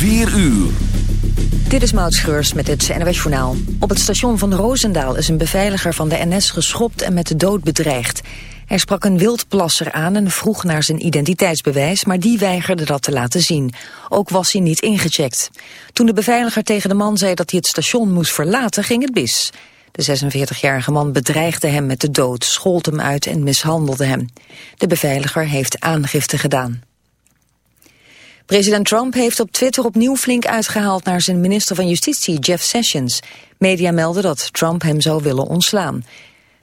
4 uur. Dit is Maud Schreurs met het NWS Journaal. Op het station van Roosendaal is een beveiliger van de NS geschopt en met de dood bedreigd. Hij sprak een wildplasser aan en vroeg naar zijn identiteitsbewijs, maar die weigerde dat te laten zien. Ook was hij niet ingecheckt. Toen de beveiliger tegen de man zei dat hij het station moest verlaten, ging het bis. De 46-jarige man bedreigde hem met de dood, schold hem uit en mishandelde hem. De beveiliger heeft aangifte gedaan. President Trump heeft op Twitter opnieuw flink uitgehaald naar zijn minister van Justitie, Jeff Sessions. Media melden dat Trump hem zou willen ontslaan.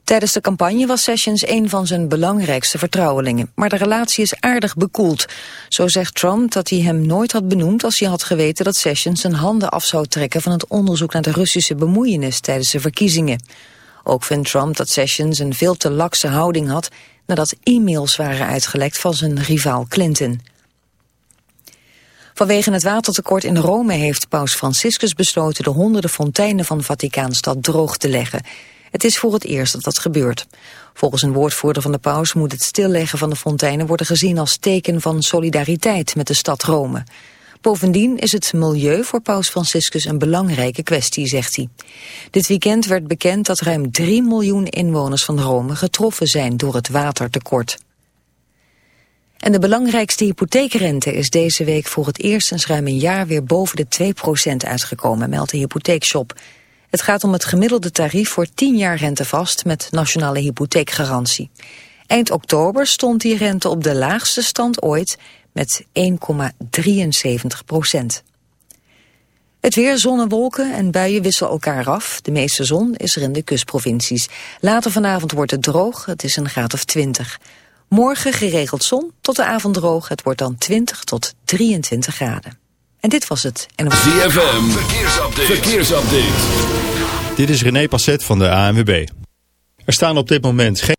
Tijdens de campagne was Sessions een van zijn belangrijkste vertrouwelingen. Maar de relatie is aardig bekoeld. Zo zegt Trump dat hij hem nooit had benoemd als hij had geweten dat Sessions zijn handen af zou trekken van het onderzoek naar de Russische bemoeienis tijdens de verkiezingen. Ook vindt Trump dat Sessions een veel te lakse houding had nadat e-mails waren uitgelekt van zijn rivaal Clinton. Vanwege het watertekort in Rome heeft paus Franciscus besloten de honderden fonteinen van Vaticaanstad droog te leggen. Het is voor het eerst dat dat gebeurt. Volgens een woordvoerder van de paus moet het stilleggen van de fonteinen worden gezien als teken van solidariteit met de stad Rome. Bovendien is het milieu voor paus Franciscus een belangrijke kwestie, zegt hij. Dit weekend werd bekend dat ruim 3 miljoen inwoners van Rome getroffen zijn door het watertekort. En de belangrijkste hypotheekrente is deze week voor het eerst sinds ruim een jaar weer boven de 2% uitgekomen, meldt de hypotheekshop. Het gaat om het gemiddelde tarief voor 10 jaar rente vast met nationale hypotheekgarantie. Eind oktober stond die rente op de laagste stand ooit met 1,73 procent. Het weer, zon en wolken en buien wisselen elkaar af. De meeste zon is er in de kustprovincies. Later vanavond wordt het droog, het is een graad of 20. Morgen geregeld zon, tot de avond droog. Het wordt dan 20 tot 23 graden. En dit was het. En ZFM, verkeersupdate. verkeersupdate. Dit is René Passet van de ANWB. Er staan op dit moment geen...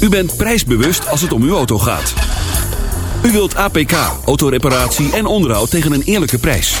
U bent prijsbewust als het om uw auto gaat. U wilt APK, autoreparatie en onderhoud tegen een eerlijke prijs.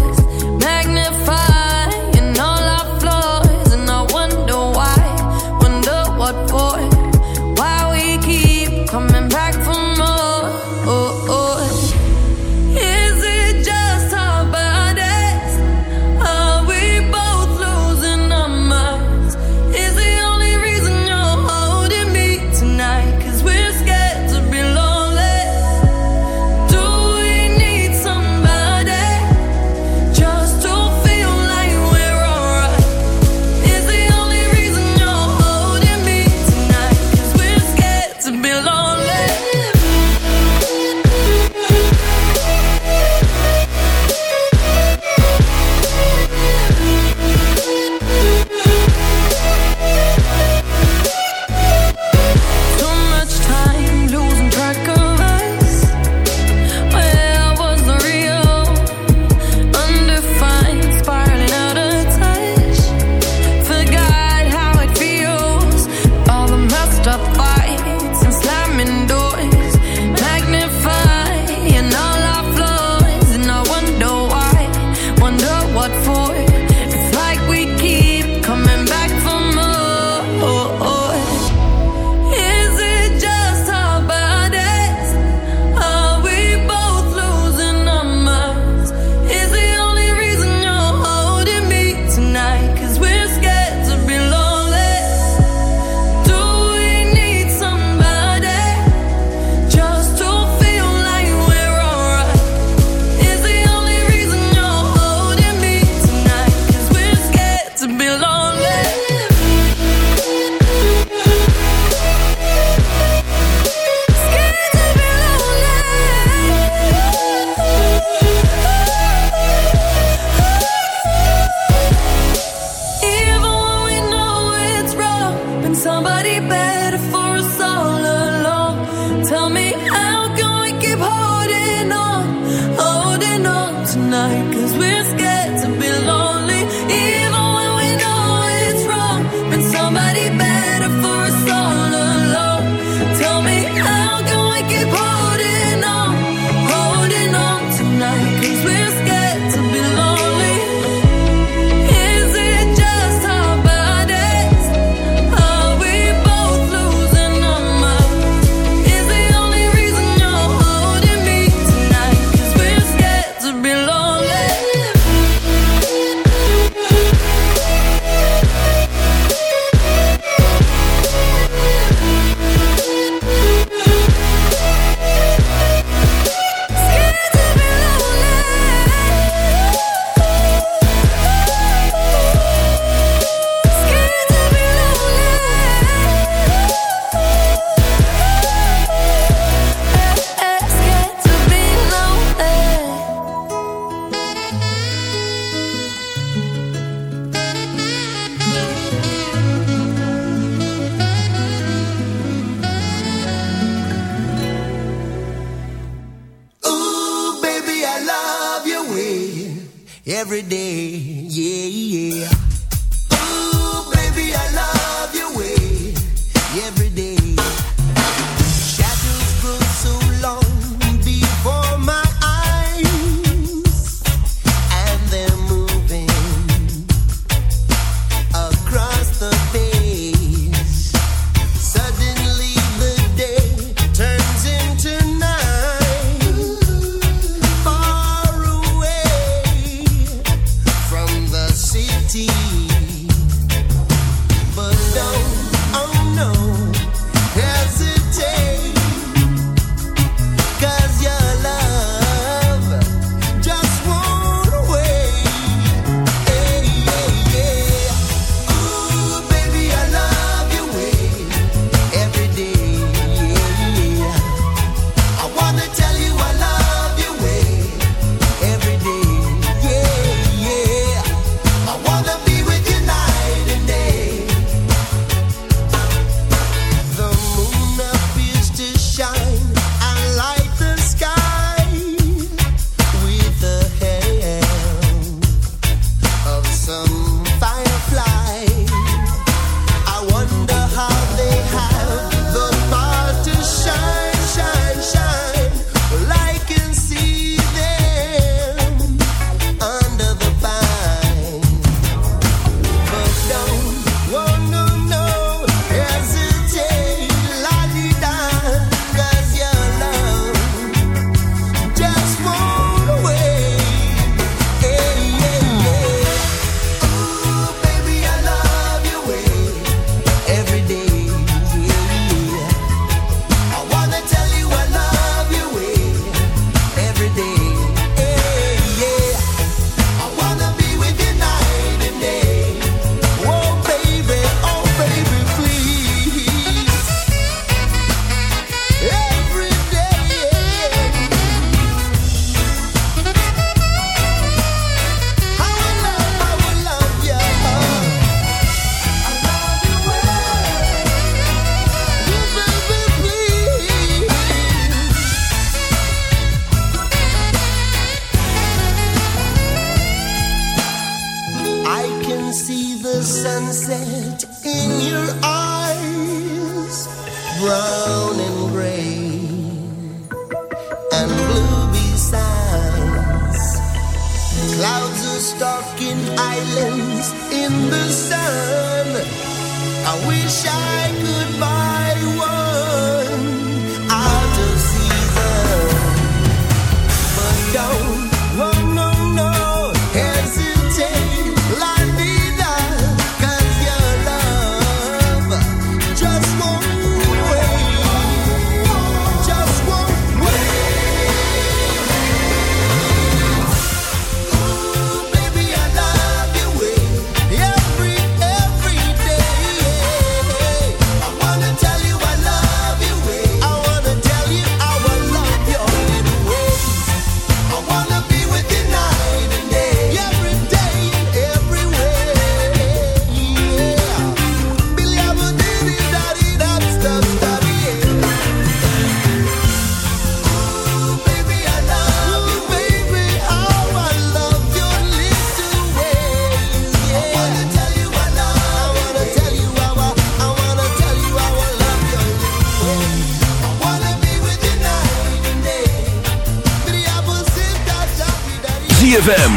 ZFM.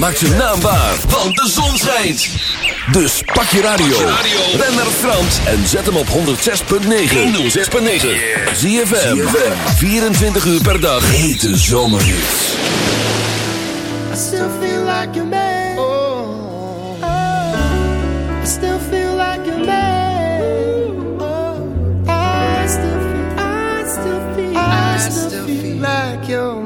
Maak je naam waar, want de zon schijnt. Dus pak je radio. Ben naar Frans en zet hem op 106.9. 106.9. ZFM. 24 uur per dag. Hete zomerhits. I still feel like a man. Oh, still feel like a man. I I still feel, like your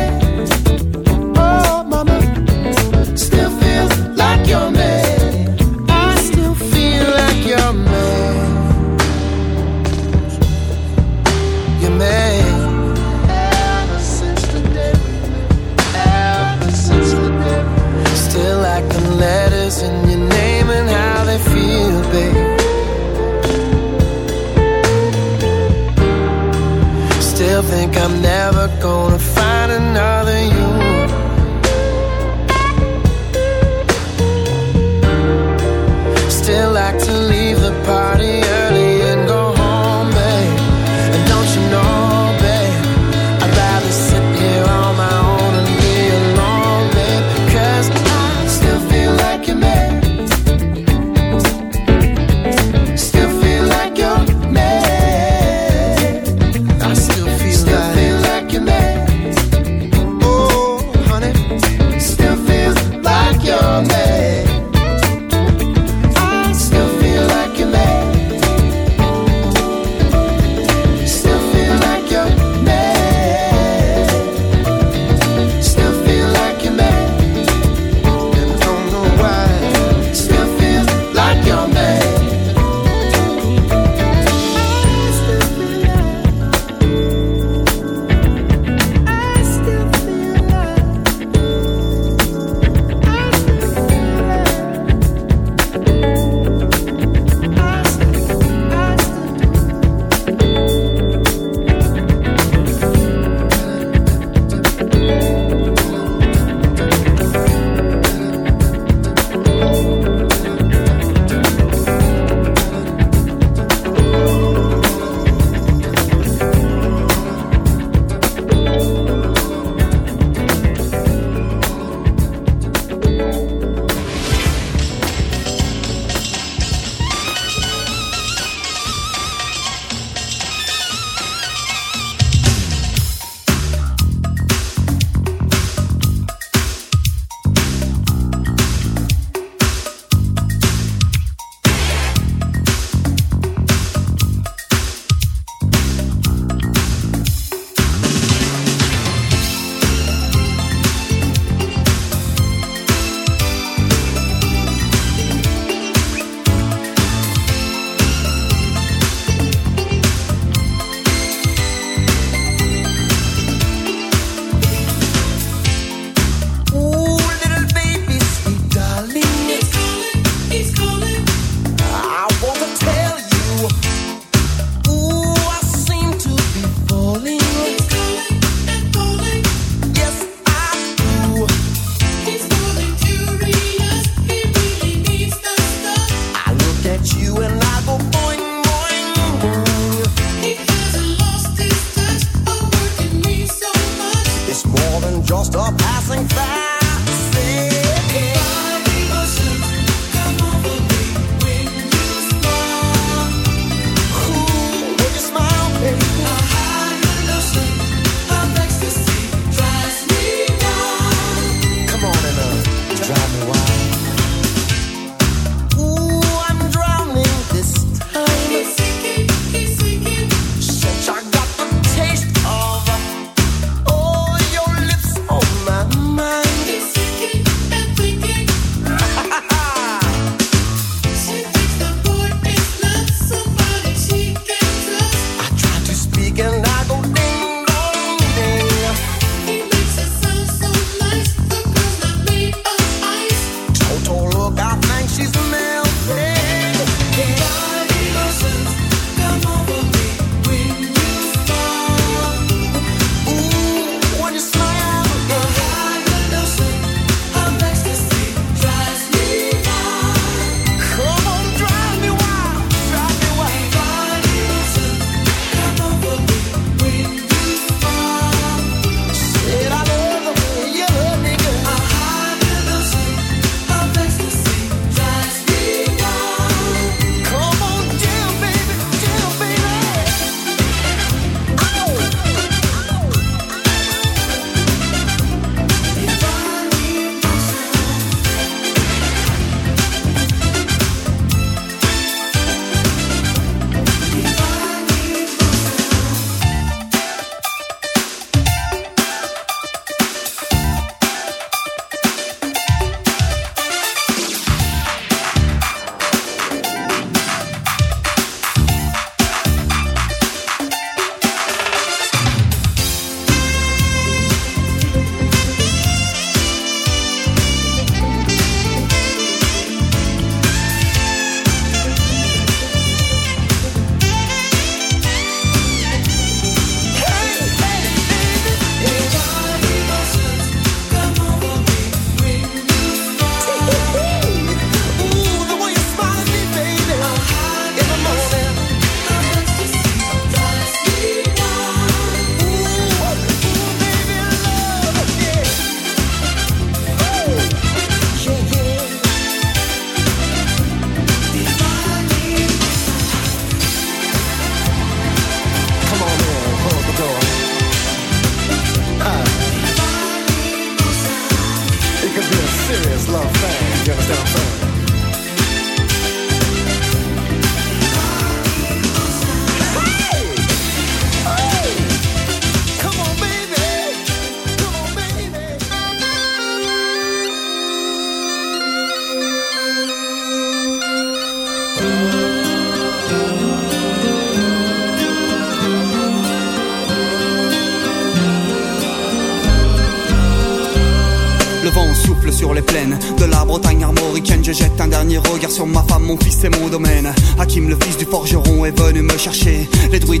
Forgeron, est venu me chercher. Les druides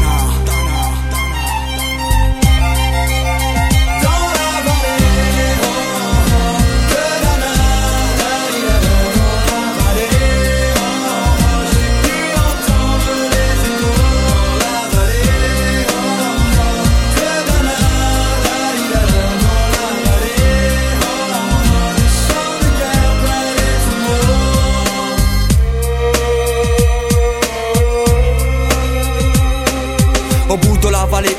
Vallée,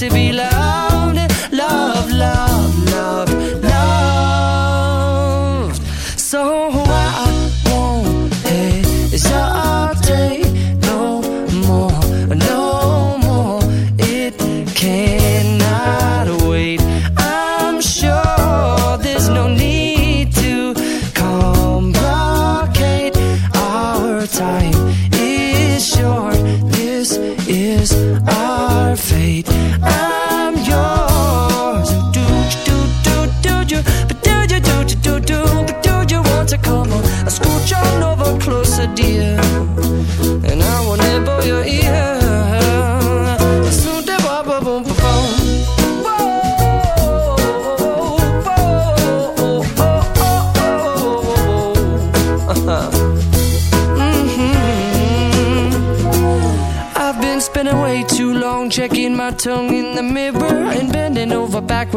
to be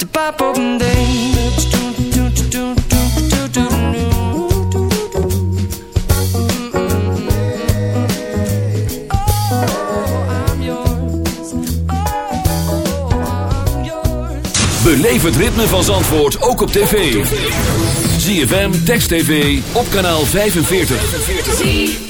the pop open day. Beleef het ritme van Zandvoort ook op tv. ZFM, Text TV, op kanaal 45.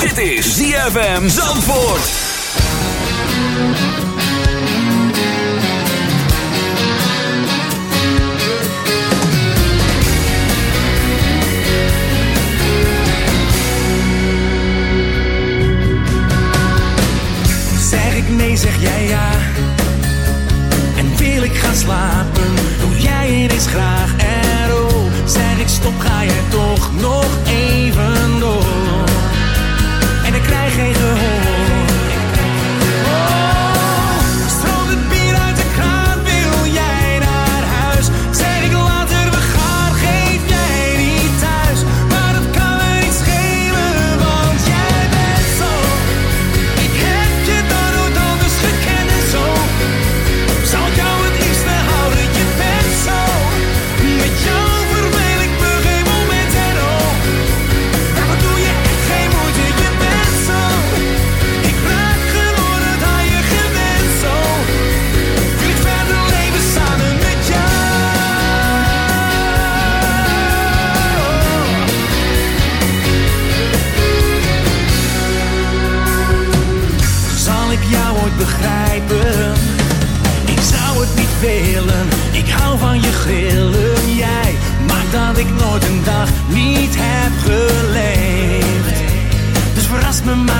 Dit is ZFM Zandvoort. Zeg ik nee, zeg jij ja. En wil ik gaan slapen, doe jij het eens graag. En zeg ik stop, ga jij toch nog? My.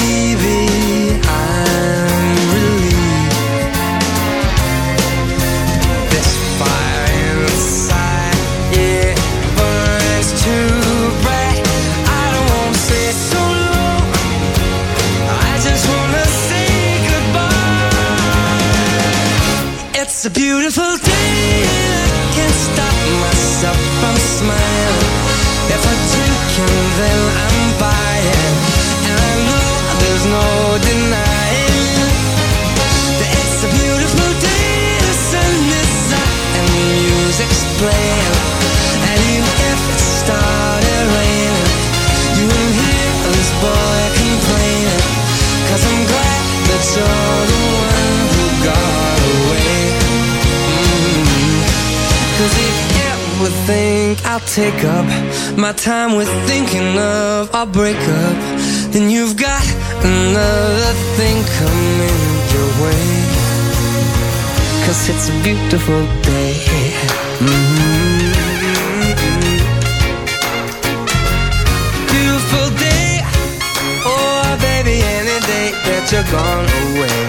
And even if it started raining, you won't hear this boy complaining. Cause I'm glad that you're the one who got away. Mm. Cause if you ever think I'll take up my time with thinking of our breakup, then you've got another thing coming your way. Cause it's a beautiful day. You're gone away.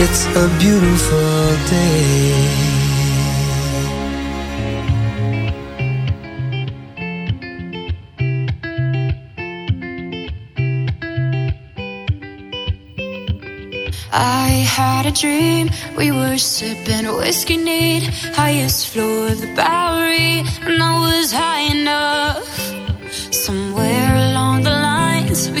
It's a beautiful day. I had a dream. We were sipping whiskey neat, highest floor of the Bowery, and I was high enough. Somewhere along the lines, we